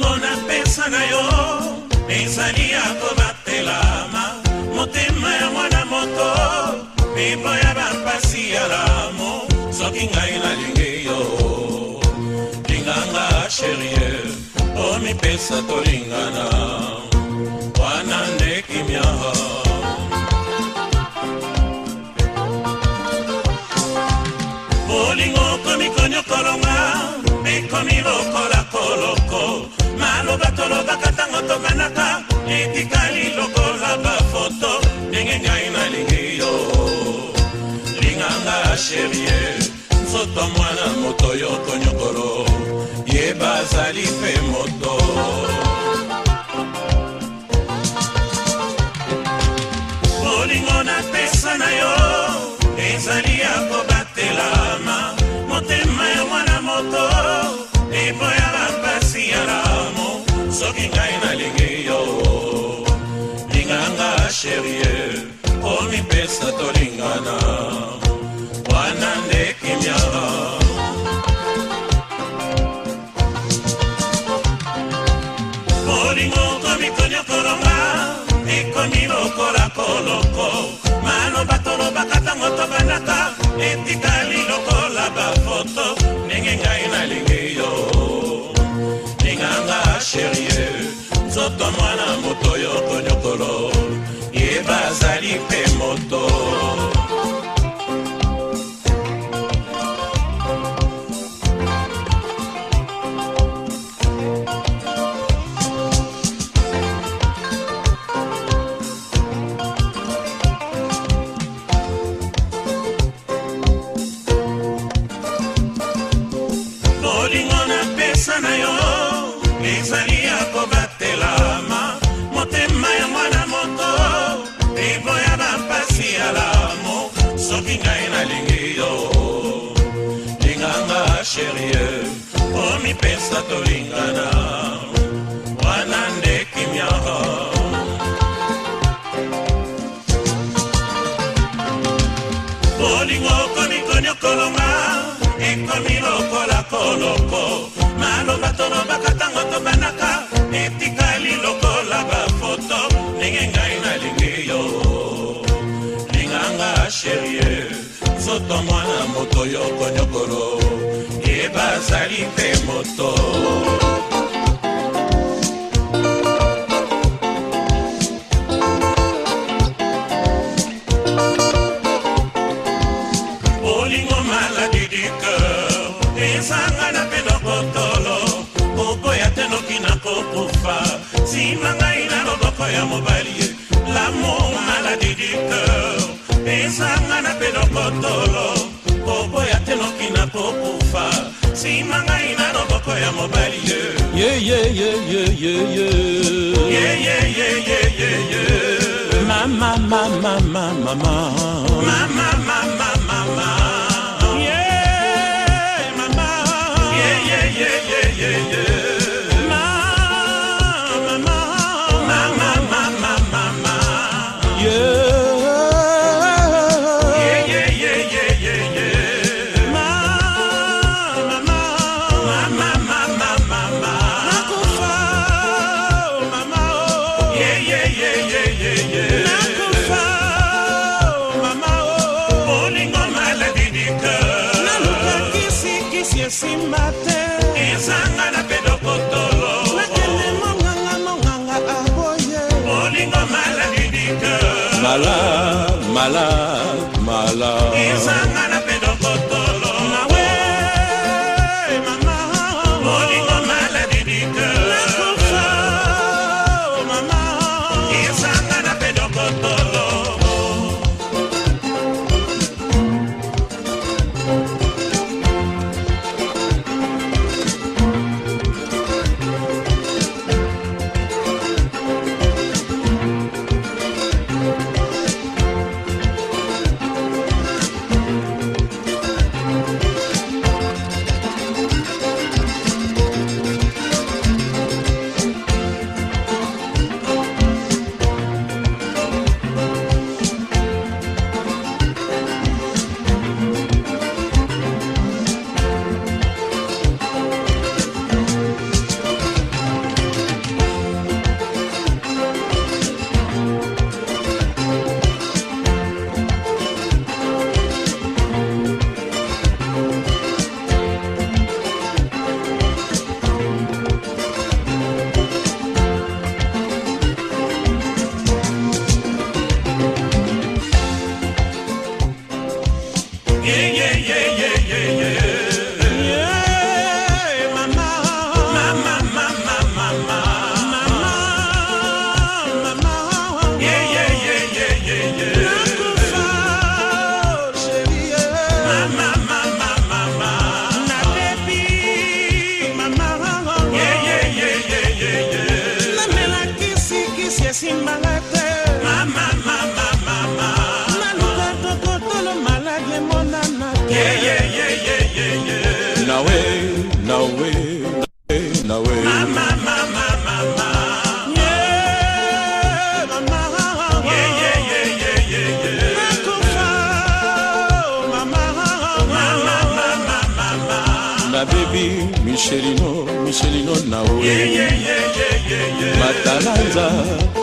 ningona mpensa na yo ezali ya kobatelama motema ya mwana moto mebo ya bampasi ya lamo soki ngai nalingi yo linganga sherie po mipesa tolingana wana nde kimia bolingo okomi konyokolonga ekomi lokola balobaka ntango tokanaka etikali lokola bafoto ndenge ngai nalingi yo linganga sherie nzoto mwana moto yo tonyokolo ye bazali mpe moto bolingo napesa na yo ezali soki ngai nalingi yo linganga sherie po mipesa tolingana wana nde kimia molingo komikoni okolonga ekomi lokola koloko maloba tolobaka ntango tobandaka etikali lokola bafoto ndenge ngai nalingi yo linganga sherie nzoto mwana moto yo konyokolo ye bazali mpe moto molingo ezali ya kobatelama motema ya mwana moto rivo ya bapasi ya lamo soki ngai nalingi yo linganga sherie po mipesa tolingana wana nde kimia bolingo okomi konyokolonga ekomi lokola koloko maloba tolobaka ntango tobanaka etikali lokola bafoto ndenge ngai nalingi yo linganga sherie nzoto mwana moto yokonyokolo ye bazali mpe moto ya mobali ye lamo maladi du cœur ezanga na pelo kotolo koboya te noki na kokufa nsima ngai na loboko ya mobali ye mama mama mama mama mama mama mama yeah mama yeah yeah yeah yeah yeah esimba te ezanga na pedokotolo nakende monganga monganga aboye ah, molingo maladidike mala mala mala ezanga na tumonana yeah, michelino michelino nawe yeah, yeah, yeah, yeah, yeah, yeah.